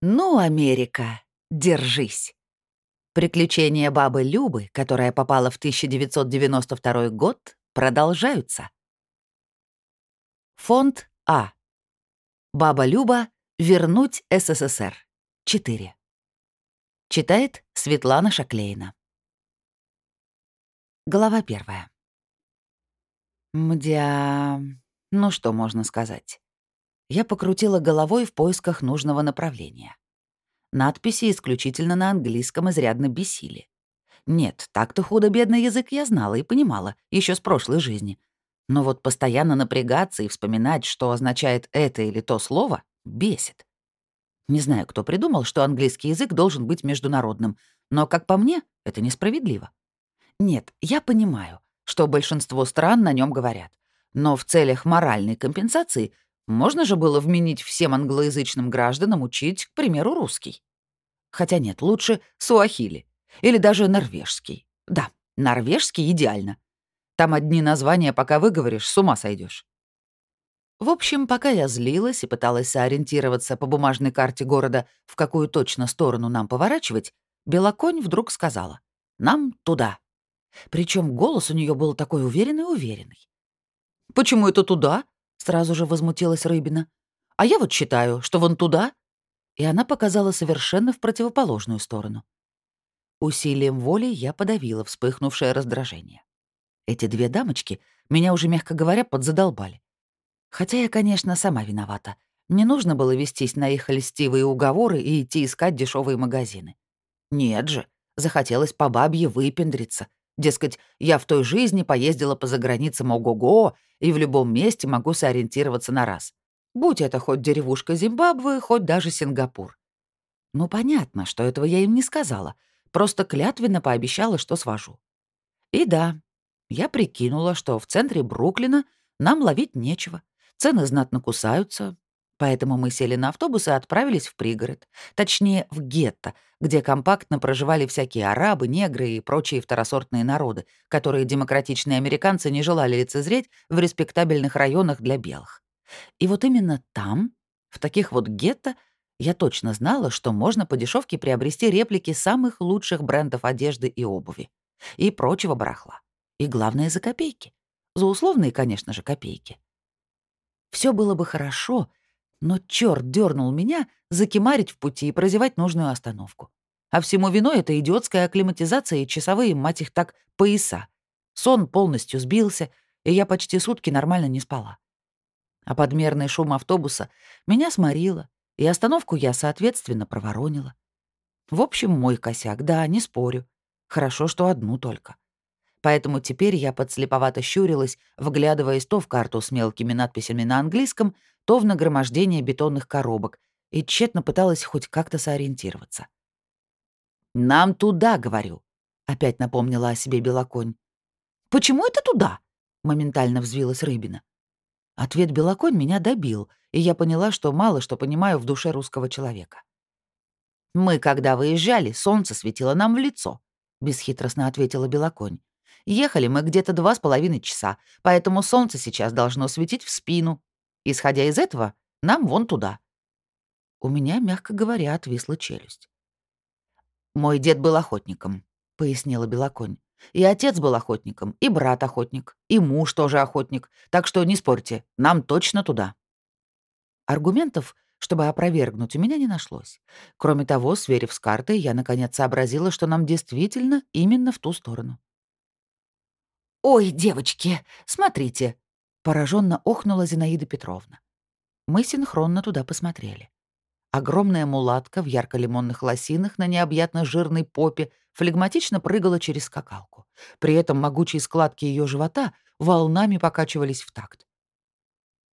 Ну, Америка, держись. Приключения бабы Любы, которая попала в 1992 год, продолжаются. Фонд А. Баба Люба. Вернуть СССР. 4. Читает Светлана Шаклейна. Глава первая. Мдя... Ну что можно сказать? Я покрутила головой в поисках нужного направления. Надписи исключительно на английском изрядно бесили. Нет, так-то худо-бедный язык я знала и понимала, еще с прошлой жизни. Но вот постоянно напрягаться и вспоминать, что означает это или то слово, бесит. Не знаю, кто придумал, что английский язык должен быть международным, но, как по мне, это несправедливо. Нет, я понимаю, что большинство стран на нем говорят. Но в целях моральной компенсации можно же было вменить всем англоязычным гражданам учить, к примеру, русский. Хотя нет, лучше суахили. Или даже норвежский. Да, норвежский идеально. Там одни названия, пока выговоришь, с ума сойдешь. В общем, пока я злилась и пыталась сориентироваться по бумажной карте города, в какую точно сторону нам поворачивать, Белоконь вдруг сказала «Нам туда». Причем голос у нее был такой уверенный-уверенный. «Почему это туда?» Сразу же возмутилась Рыбина. «А я вот считаю, что вон туда». И она показала совершенно в противоположную сторону. Усилием воли я подавила вспыхнувшее раздражение. Эти две дамочки меня уже, мягко говоря, подзадолбали. Хотя я, конечно, сама виновата. Не нужно было вестись на их льстивые уговоры и идти искать дешевые магазины. Нет же, захотелось по бабье выпендриться, Дескать, я в той жизни поездила по заграницам ого-го и в любом месте могу сориентироваться на раз. Будь это хоть деревушка Зимбабве, хоть даже Сингапур. Ну, понятно, что этого я им не сказала. Просто клятвенно пообещала, что свожу. И да, я прикинула, что в центре Бруклина нам ловить нечего. Цены знатно кусаются, Поэтому мы сели на автобус и отправились в пригород. Точнее, в гетто, где компактно проживали всякие арабы, негры и прочие второсортные народы, которые демократичные американцы не желали лицезреть в респектабельных районах для белых. И вот именно там, в таких вот гетто, я точно знала, что можно по дешевке приобрести реплики самых лучших брендов одежды и обуви. И прочего барахла. И главное, за копейки. За условные, конечно же, копейки. Все было бы хорошо, но черт дернул меня закимарить в пути и прозевать нужную остановку. А всему виной это идиотская акклиматизация и часовые, мать их так, пояса. Сон полностью сбился, и я почти сутки нормально не спала. А подмерный шум автобуса меня сморило, и остановку я, соответственно, проворонила. В общем, мой косяк, да, не спорю. Хорошо, что одну только. Поэтому теперь я подслеповато щурилась, вглядываясь то в карту с мелкими надписями на английском, то в нагромождение бетонных коробок, и тщетно пыталась хоть как-то сориентироваться. «Нам туда, — говорю», — опять напомнила о себе Белоконь. «Почему это туда?» — моментально взвилась Рыбина. Ответ Белоконь меня добил, и я поняла, что мало что понимаю в душе русского человека. «Мы, когда выезжали, солнце светило нам в лицо», — бесхитростно ответила Белоконь. «Ехали мы где-то два с половиной часа, поэтому солнце сейчас должно светить в спину, Исходя из этого, нам вон туда». У меня, мягко говоря, отвисла челюсть. «Мой дед был охотником», — пояснила Белоконь. «И отец был охотником, и брат охотник, и муж тоже охотник, так что не спорьте, нам точно туда». Аргументов, чтобы опровергнуть, у меня не нашлось. Кроме того, сверив с картой, я наконец сообразила, что нам действительно именно в ту сторону. «Ой, девочки, смотрите!» Пораженно охнула Зинаида Петровна. Мы синхронно туда посмотрели. Огромная мулатка в ярко-лимонных лосинах на необъятно жирной попе флегматично прыгала через скакалку. При этом могучие складки ее живота волнами покачивались в такт.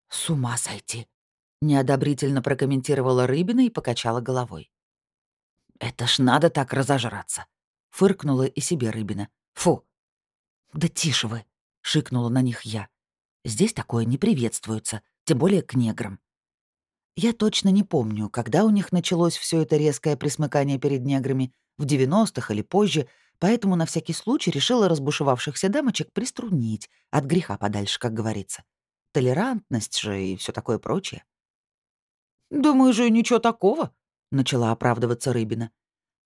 «С ума сойти!» — неодобрительно прокомментировала Рыбина и покачала головой. «Это ж надо так разожраться!» — фыркнула и себе Рыбина. «Фу!» «Да тише вы!» — шикнула на них я. Здесь такое не приветствуется, тем более к неграм. Я точно не помню, когда у них началось все это резкое присмыкание перед неграми, в 90-х или позже, поэтому на всякий случай решила разбушевавшихся дамочек приструнить, от греха подальше, как говорится. Толерантность же и все такое прочее. «Думаю же, ничего такого», — начала оправдываться Рыбина.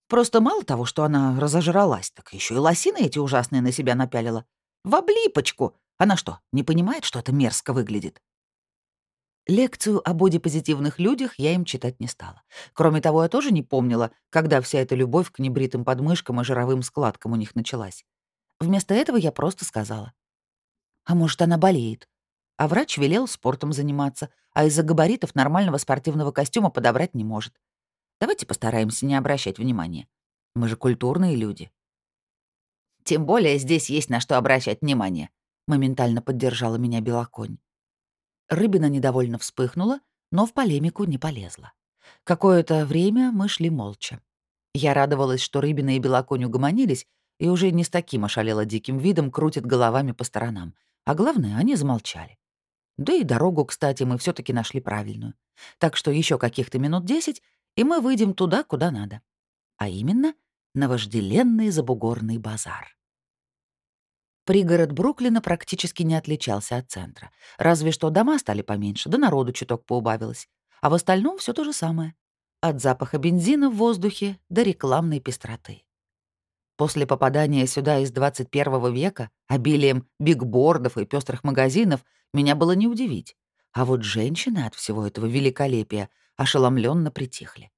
«Просто мало того, что она разожралась, так еще и лосины эти ужасные на себя напялила. В облипочку! Она что, не понимает, что это мерзко выглядит?» Лекцию о бодипозитивных людях я им читать не стала. Кроме того, я тоже не помнила, когда вся эта любовь к небритым подмышкам и жировым складкам у них началась. Вместо этого я просто сказала. «А может, она болеет?» А врач велел спортом заниматься, а из-за габаритов нормального спортивного костюма подобрать не может. Давайте постараемся не обращать внимания. Мы же культурные люди. Тем более здесь есть на что обращать внимание, моментально поддержала меня Белоконь. Рыбина недовольно вспыхнула, но в полемику не полезла. Какое-то время мы шли молча. Я радовалась, что Рыбина и Белоконь угомонились и уже не с таким ошалело диким видом крутят головами по сторонам. А главное, они замолчали. Да и дорогу, кстати, мы все таки нашли правильную. Так что еще каких-то минут десять, и мы выйдем туда, куда надо. А именно, на вожделенный забугорный базар. Пригород Бруклина практически не отличался от центра. Разве что дома стали поменьше, да народу чуток поубавилось. А в остальном все то же самое. От запаха бензина в воздухе до рекламной пестроты. После попадания сюда из 21 века обилием бигбордов и пестрых магазинов меня было не удивить. А вот женщины от всего этого великолепия ошеломленно притихли.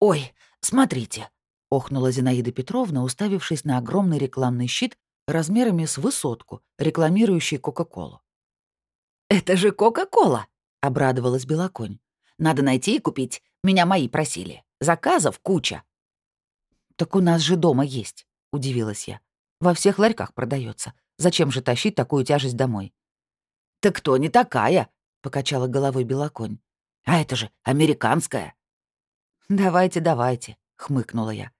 «Ой, смотрите!» — охнула Зинаида Петровна, уставившись на огромный рекламный щит, размерами с высотку, рекламирующий Кока-Колу. «Это же Кока-Кола!» — обрадовалась Белоконь. «Надо найти и купить. Меня мои просили. Заказов куча». «Так у нас же дома есть», — удивилась я. «Во всех ларьках продается. Зачем же тащить такую тяжесть домой?» «Так кто не такая?» — покачала головой Белоконь. «А это же американская». «Давайте, давайте», — хмыкнула я.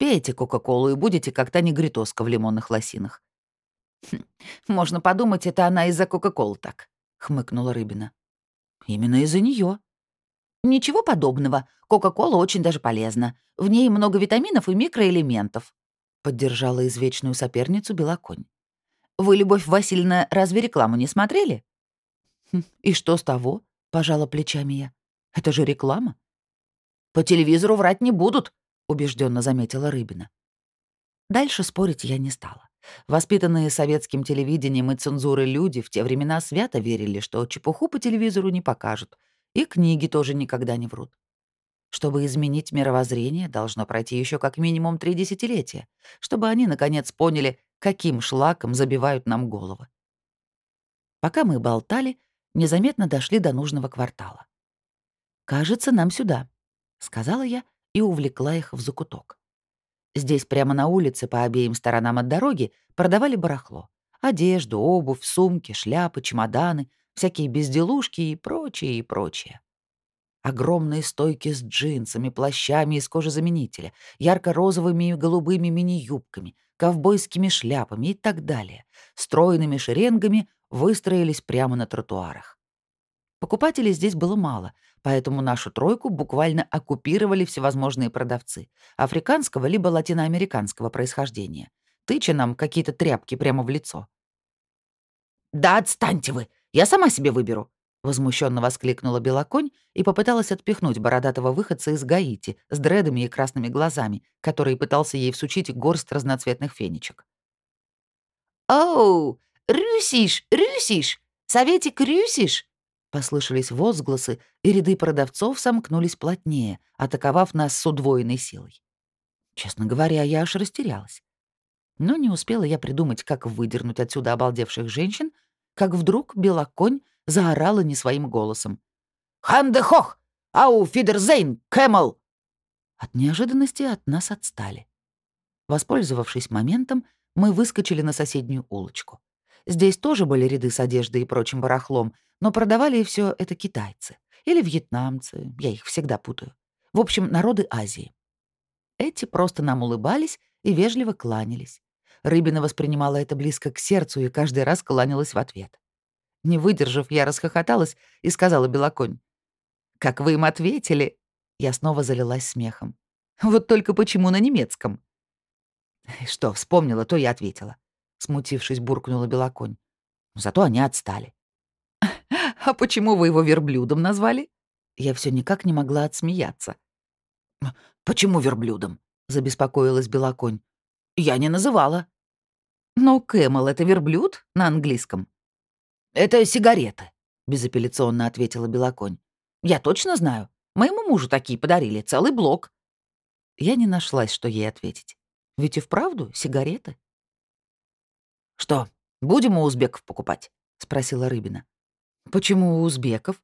Пейте Кока-Колу и будете как та негритоска в лимонных лосинах. «Хм, «Можно подумать, это она из-за Кока-Колы так», — хмыкнула Рыбина. «Именно из-за нее. «Ничего подобного. Кока-кола очень даже полезна. В ней много витаминов и микроэлементов», — поддержала извечную соперницу Белоконь. «Вы, Любовь Васильевна, разве рекламу не смотрели?» «Хм, «И что с того?» — пожала плечами я. «Это же реклама». «По телевизору врать не будут», убежденно заметила Рыбина. Дальше спорить я не стала. Воспитанные советским телевидением и цензурой люди в те времена свято верили, что чепуху по телевизору не покажут, и книги тоже никогда не врут. Чтобы изменить мировоззрение, должно пройти еще как минимум три десятилетия, чтобы они, наконец, поняли, каким шлаком забивают нам головы. Пока мы болтали, незаметно дошли до нужного квартала. «Кажется, нам сюда», — сказала я и увлекла их в закуток. Здесь прямо на улице по обеим сторонам от дороги продавали барахло. Одежду, обувь, сумки, шляпы, чемоданы, всякие безделушки и прочее, и прочее. Огромные стойки с джинсами, плащами из кожезаменителя, ярко-розовыми и голубыми мини-юбками, ковбойскими шляпами и так далее, стройными шеренгами выстроились прямо на тротуарах. Покупателей здесь было мало, поэтому нашу тройку буквально оккупировали всевозможные продавцы африканского либо латиноамериканского происхождения, тыча нам какие-то тряпки прямо в лицо. «Да отстаньте вы! Я сама себе выберу!» Возмущенно воскликнула Белоконь и попыталась отпихнуть бородатого выходца из Гаити с дредами и красными глазами, который пытался ей всучить горсть разноцветных фенечек. «Оу! Рюсиш! Рюсиш! Советик Рюсиш!» Послышались возгласы, и ряды продавцов сомкнулись плотнее, атаковав нас с удвоенной силой. Честно говоря, я аж растерялась. Но не успела я придумать, как выдернуть отсюда обалдевших женщин, как вдруг белоконь заорала не своим голосом. «Ханде хох! Ау, фидерзейн, кэмл!» От неожиданности от нас отстали. Воспользовавшись моментом, мы выскочили на соседнюю улочку. Здесь тоже были ряды с одеждой и прочим барахлом, но продавали все это китайцы. Или вьетнамцы, я их всегда путаю. В общем, народы Азии. Эти просто нам улыбались и вежливо кланялись. Рыбина воспринимала это близко к сердцу и каждый раз кланялась в ответ. Не выдержав, я расхохоталась и сказала Белоконь. «Как вы им ответили?» Я снова залилась смехом. «Вот только почему на немецком?» Что вспомнила, то я ответила. Смутившись, буркнула Белоконь. Зато они отстали. «А почему вы его верблюдом назвали?» Я все никак не могла отсмеяться. «Почему верблюдом?» — забеспокоилась Белоконь. «Я не называла». «Но Camel — это верблюд на английском?» «Это сигареты», — безапелляционно ответила Белоконь. «Я точно знаю. Моему мужу такие подарили, целый блок». Я не нашлась, что ей ответить. Ведь и вправду сигареты. «Что, будем у узбеков покупать?» — спросила Рыбина. «Почему у узбеков?»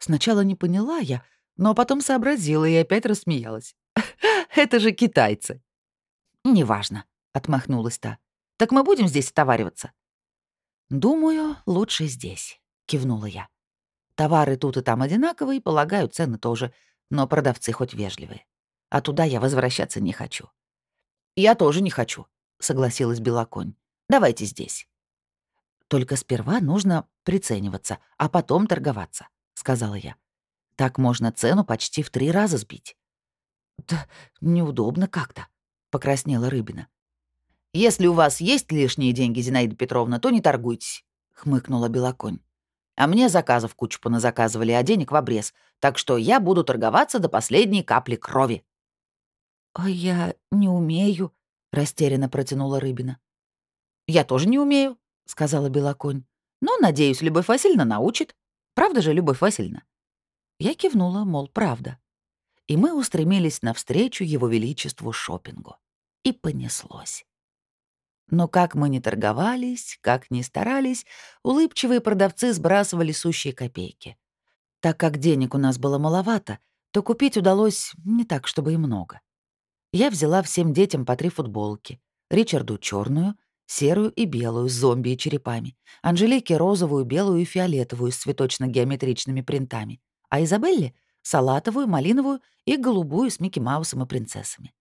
Сначала не поняла я, но потом сообразила и опять рассмеялась. «Это же китайцы!» «Неважно», — отмахнулась та. «Так мы будем здесь отовариваться?» «Думаю, лучше здесь», — кивнула я. «Товары тут и там одинаковые, полагаю, цены тоже, но продавцы хоть вежливые. А туда я возвращаться не хочу». «Я тоже не хочу», — согласилась Белоконь. «Давайте здесь». «Только сперва нужно прицениваться, а потом торговаться», — сказала я. «Так можно цену почти в три раза сбить». «Да неудобно как-то», — покраснела Рыбина. «Если у вас есть лишние деньги, Зинаида Петровна, то не торгуйтесь», — хмыкнула Белоконь. «А мне заказов кучу поназаказывали, а денег в обрез, так что я буду торговаться до последней капли крови». «А я не умею», — растерянно протянула Рыбина. «Я тоже не умею», — сказала Белоконь. «Но, надеюсь, Любовь Васильевна научит. Правда же, Любовь Васильевна?» Я кивнула, мол, правда. И мы устремились навстречу Его Величеству шопингу. И понеслось. Но как мы ни торговались, как ни старались, улыбчивые продавцы сбрасывали сущие копейки. Так как денег у нас было маловато, то купить удалось не так, чтобы и много. Я взяла всем детям по три футболки. Ричарду черную, серую и белую с зомби и черепами, Анжелике розовую, белую и фиолетовую с цветочно-геометричными принтами, а Изабелле — салатовую, малиновую и голубую с Микки Маусом и принцессами.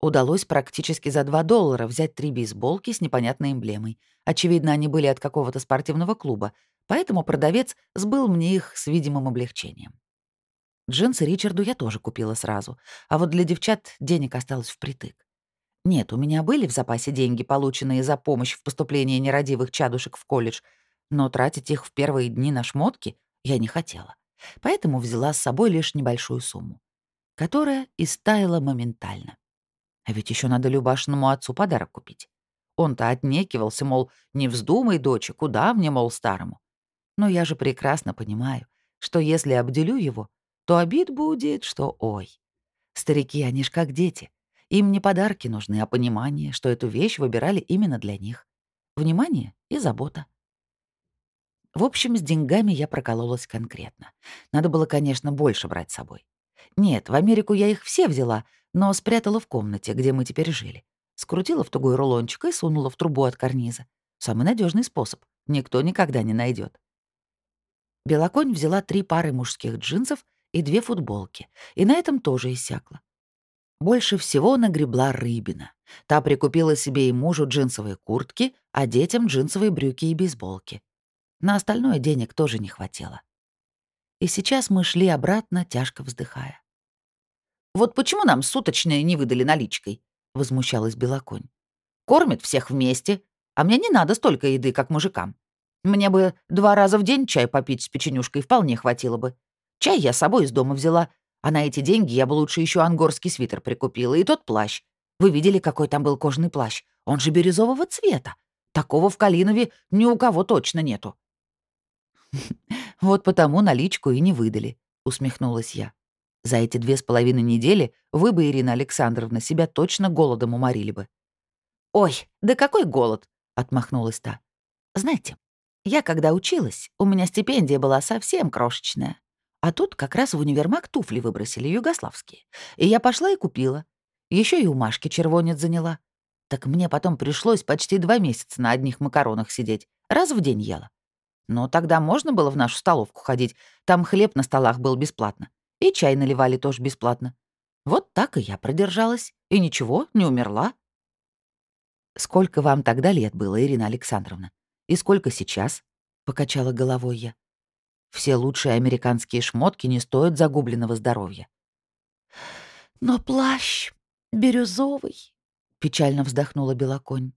Удалось практически за 2 доллара взять три бейсболки с непонятной эмблемой. Очевидно, они были от какого-то спортивного клуба, поэтому продавец сбыл мне их с видимым облегчением. Джинсы Ричарду я тоже купила сразу, а вот для девчат денег осталось впритык. Нет, у меня были в запасе деньги, полученные за помощь в поступлении нерадивых чадушек в колледж, но тратить их в первые дни на шмотки я не хотела. Поэтому взяла с собой лишь небольшую сумму, которая истаяла моментально. А ведь еще надо Любашиному отцу подарок купить. Он-то отнекивался, мол, не вздумай, доча, куда мне, мол, старому. Но я же прекрасно понимаю, что если обделю его, то обид будет, что ой. Старики, они ж как дети. Им не подарки нужны, а понимание, что эту вещь выбирали именно для них. Внимание и забота. В общем, с деньгами я прокололась конкретно. Надо было, конечно, больше брать с собой. Нет, в Америку я их все взяла, но спрятала в комнате, где мы теперь жили. Скрутила в тугой рулончик и сунула в трубу от карниза. Самый надежный способ. Никто никогда не найдет. Белоконь взяла три пары мужских джинсов и две футболки, и на этом тоже иссякла. Больше всего нагребла рыбина. Та прикупила себе и мужу джинсовые куртки, а детям джинсовые брюки и бейсболки. На остальное денег тоже не хватило. И сейчас мы шли обратно, тяжко вздыхая. «Вот почему нам суточные не выдали наличкой?» — возмущалась Белоконь. «Кормят всех вместе, а мне не надо столько еды, как мужикам. Мне бы два раза в день чай попить с печенюшкой вполне хватило бы. Чай я с собой из дома взяла, а на эти деньги я бы лучше еще ангорский свитер прикупила и тот плащ. Вы видели, какой там был кожаный плащ? Он же бирюзового цвета. Такого в Калинове ни у кого точно нету». «Вот потому наличку и не выдали», — усмехнулась я. За эти две с половиной недели вы бы, Ирина Александровна, себя точно голодом уморили бы». «Ой, да какой голод!» — отмахнулась та. «Знаете, я когда училась, у меня стипендия была совсем крошечная. А тут как раз в универмаг туфли выбросили, югославские. И я пошла и купила. Еще и у Машки червонец заняла. Так мне потом пришлось почти два месяца на одних макаронах сидеть. Раз в день ела. Но тогда можно было в нашу столовку ходить. Там хлеб на столах был бесплатно. И чай наливали тоже бесплатно. Вот так и я продержалась. И ничего, не умерла. «Сколько вам тогда лет было, Ирина Александровна? И сколько сейчас?» — покачала головой я. «Все лучшие американские шмотки не стоят загубленного здоровья». «Но плащ бирюзовый», — печально вздохнула Белоконь.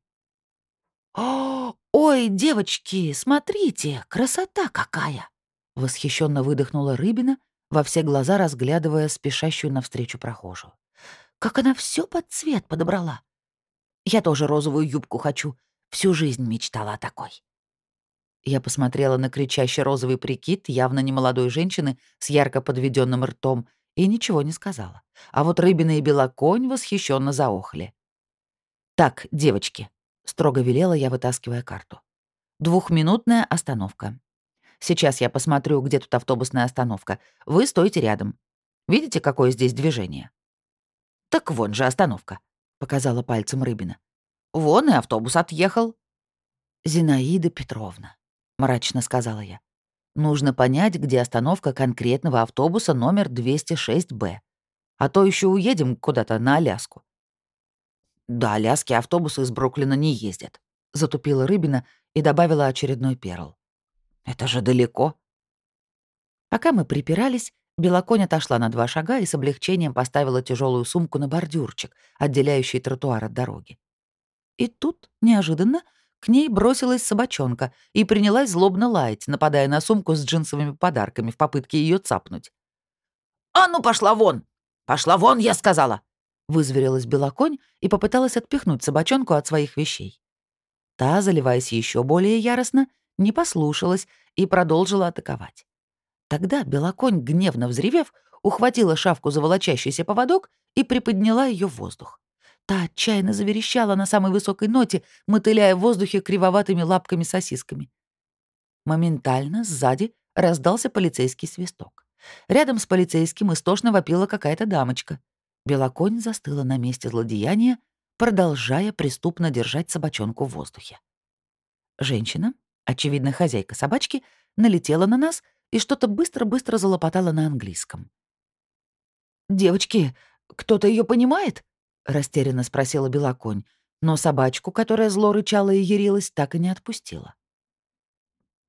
«О, ой, девочки, смотрите, красота какая!» Восхищенно выдохнула Рыбина во все глаза разглядывая спешащую навстречу прохожую. «Как она все под цвет подобрала! Я тоже розовую юбку хочу. Всю жизнь мечтала о такой». Я посмотрела на кричащий розовый прикид явно немолодой женщины с ярко подведенным ртом и ничего не сказала. А вот рыбина и белоконь восхищенно заохли. «Так, девочки», — строго велела я, вытаскивая карту. «Двухминутная остановка. Сейчас я посмотрю, где тут автобусная остановка. Вы стойте рядом. Видите, какое здесь движение?» «Так вон же остановка», — показала пальцем Рыбина. «Вон и автобус отъехал». «Зинаида Петровна», — мрачно сказала я. «Нужно понять, где остановка конкретного автобуса номер 206-Б. А то еще уедем куда-то на Аляску». «До Аляски автобусы из Бруклина не ездят», — затупила Рыбина и добавила очередной перл. Это же далеко. Пока мы припирались, Белоконь отошла на два шага и с облегчением поставила тяжелую сумку на бордюрчик, отделяющий тротуар от дороги. И тут, неожиданно, к ней бросилась собачонка и принялась злобно лаять, нападая на сумку с джинсовыми подарками в попытке ее цапнуть. «А ну, пошла вон! Пошла вон, я сказала!» Вызверилась Белоконь и попыталась отпихнуть собачонку от своих вещей. Та, заливаясь еще более яростно, не послушалась и продолжила атаковать. Тогда Белоконь, гневно взревев, ухватила шавку за волочащийся поводок и приподняла ее в воздух. Та отчаянно заверещала на самой высокой ноте, мотыляя в воздухе кривоватыми лапками-сосисками. Моментально сзади раздался полицейский свисток. Рядом с полицейским истошно вопила какая-то дамочка. Белоконь застыла на месте злодеяния, продолжая преступно держать собачонку в воздухе. Женщина, очевидно, хозяйка собачки, налетела на нас и что-то быстро-быстро залопотала на английском. «Девочки, кто-то ее понимает?» — растерянно спросила Белоконь, но собачку, которая зло рычала и ярилась, так и не отпустила.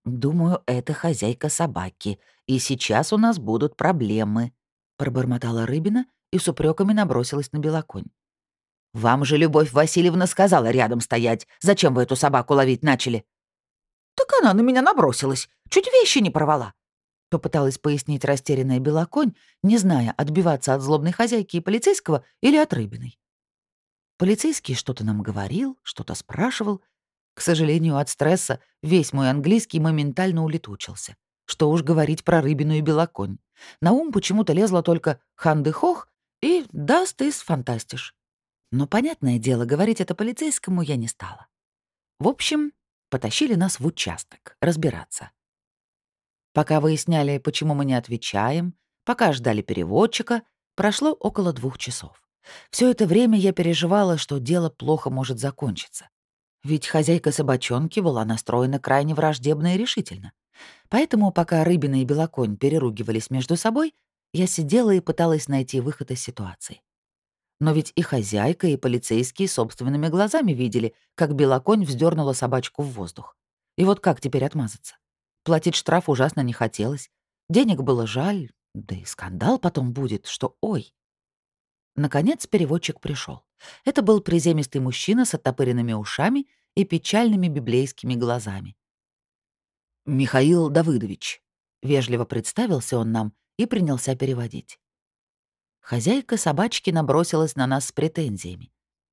«Думаю, это хозяйка собаки, и сейчас у нас будут проблемы», — пробормотала Рыбина и с упреками набросилась на Белоконь. «Вам же Любовь Васильевна сказала рядом стоять. Зачем вы эту собаку ловить начали?» «Так она на меня набросилась. Чуть вещи не порвала». Попыталась пояснить растерянная Белоконь, не зная, отбиваться от злобной хозяйки и полицейского или от Рыбиной. Полицейский что-то нам говорил, что-то спрашивал. К сожалению, от стресса весь мой английский моментально улетучился. Что уж говорить про Рыбину и Белоконь. На ум почему-то лезла только «ханды-хох» и «даст из фантастиш». Но, понятное дело, говорить это полицейскому я не стала. В общем, потащили нас в участок разбираться. Пока выясняли, почему мы не отвечаем, пока ждали переводчика, прошло около двух часов. Все это время я переживала, что дело плохо может закончиться. Ведь хозяйка собачонки была настроена крайне враждебно и решительно. Поэтому, пока Рыбина и Белоконь переругивались между собой, я сидела и пыталась найти выход из ситуации. Но ведь и хозяйка, и полицейские собственными глазами видели, как белоконь вздернула собачку в воздух. И вот как теперь отмазаться? Платить штраф ужасно не хотелось. Денег было жаль, да и скандал потом будет, что ой. Наконец переводчик пришел. Это был приземистый мужчина с оттопыренными ушами и печальными библейскими глазами. «Михаил Давыдович», — вежливо представился он нам и принялся переводить. Хозяйка собачки набросилась на нас с претензиями.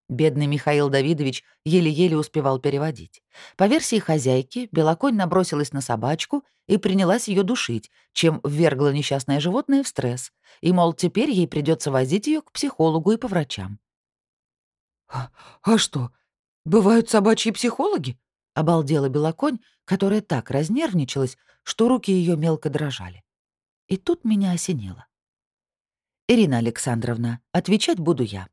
Бедный Михаил Давидович еле-еле успевал переводить. По версии хозяйки, Белоконь набросилась на собачку и принялась ее душить, чем ввергла несчастное животное в стресс. И, мол, теперь ей придется возить ее к психологу и по врачам. «А, а что, бывают собачьи психологи?» — обалдела Белоконь, которая так разнервничалась, что руки ее мелко дрожали. И тут меня осенило. «Ирина Александровна, отвечать буду я.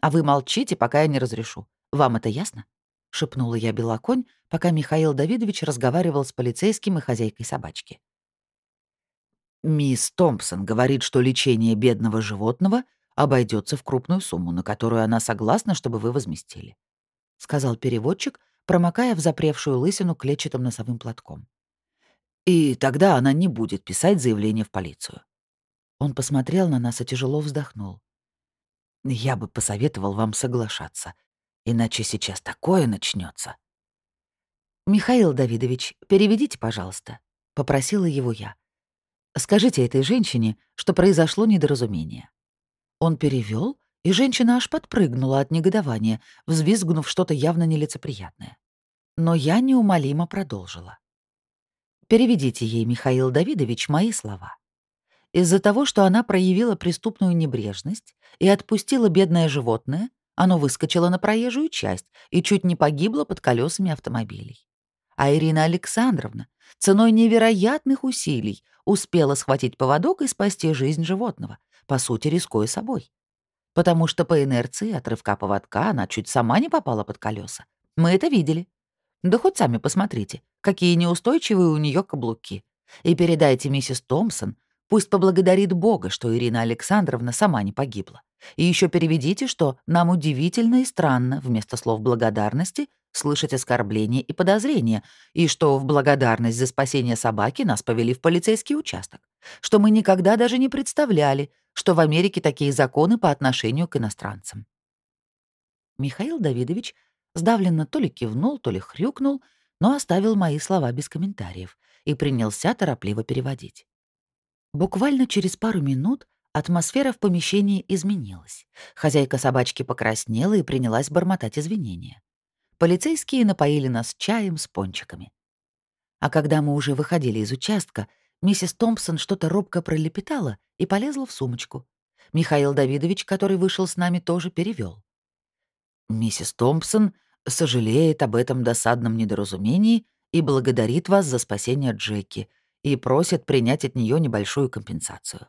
А вы молчите, пока я не разрешу. Вам это ясно?» — шепнула я Белоконь, пока Михаил Давидович разговаривал с полицейским и хозяйкой собачки. «Мисс Томпсон говорит, что лечение бедного животного обойдется в крупную сумму, на которую она согласна, чтобы вы возместили», — сказал переводчик, промокая в запревшую лысину клетчатым носовым платком. «И тогда она не будет писать заявление в полицию. Он посмотрел на нас и тяжело вздохнул. «Я бы посоветовал вам соглашаться, иначе сейчас такое начнется. «Михаил Давидович, переведите, пожалуйста», — попросила его я. Скажите этой женщине, что произошло недоразумение». Он перевел, и женщина аж подпрыгнула от негодования, взвизгнув что-то явно нелицеприятное. Но я неумолимо продолжила. Переведите ей, Михаил Давидович, мои слова. Из-за того, что она проявила преступную небрежность и отпустила бедное животное, оно выскочило на проезжую часть и чуть не погибло под колесами автомобилей. А Ирина Александровна ценой невероятных усилий успела схватить поводок и спасти жизнь животного, по сути, рискуя собой. Потому что по инерции от рывка поводка она чуть сама не попала под колеса. Мы это видели. Да хоть сами посмотрите, какие неустойчивые у нее каблуки. И передайте миссис Томпсон, пусть поблагодарит Бога, что Ирина Александровна сама не погибла. И еще переведите, что нам удивительно и странно вместо слов благодарности слышать оскорбления и подозрения, и что в благодарность за спасение собаки нас повели в полицейский участок, что мы никогда даже не представляли, что в Америке такие законы по отношению к иностранцам. Михаил Давидович сдавленно то ли кивнул, то ли хрюкнул, но оставил мои слова без комментариев и принялся торопливо переводить. Буквально через пару минут атмосфера в помещении изменилась. Хозяйка собачки покраснела и принялась бормотать извинения. Полицейские напоили нас чаем с пончиками. А когда мы уже выходили из участка, миссис Томпсон что-то робко пролепетала и полезла в сумочку. Михаил Давидович, который вышел с нами, тоже перевел. Миссис Томпсон сожалеет об этом досадном недоразумении и благодарит вас за спасение Джеки и просит принять от нее небольшую компенсацию.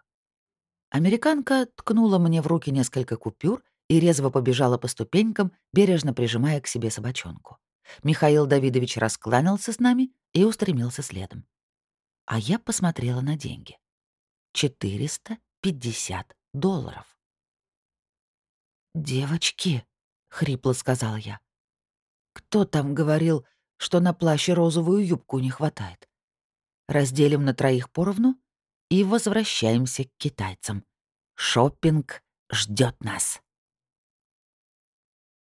Американка ткнула мне в руки несколько купюр и резво побежала по ступенькам, бережно прижимая к себе собачонку. Михаил Давидович раскланялся с нами и устремился следом. А я посмотрела на деньги. 450 долларов. «Девочки», — хрипло сказал я, — «кто там говорил, что на плаще розовую юбку не хватает? Разделим на троих поровну и возвращаемся к китайцам. Шоппинг ждет нас».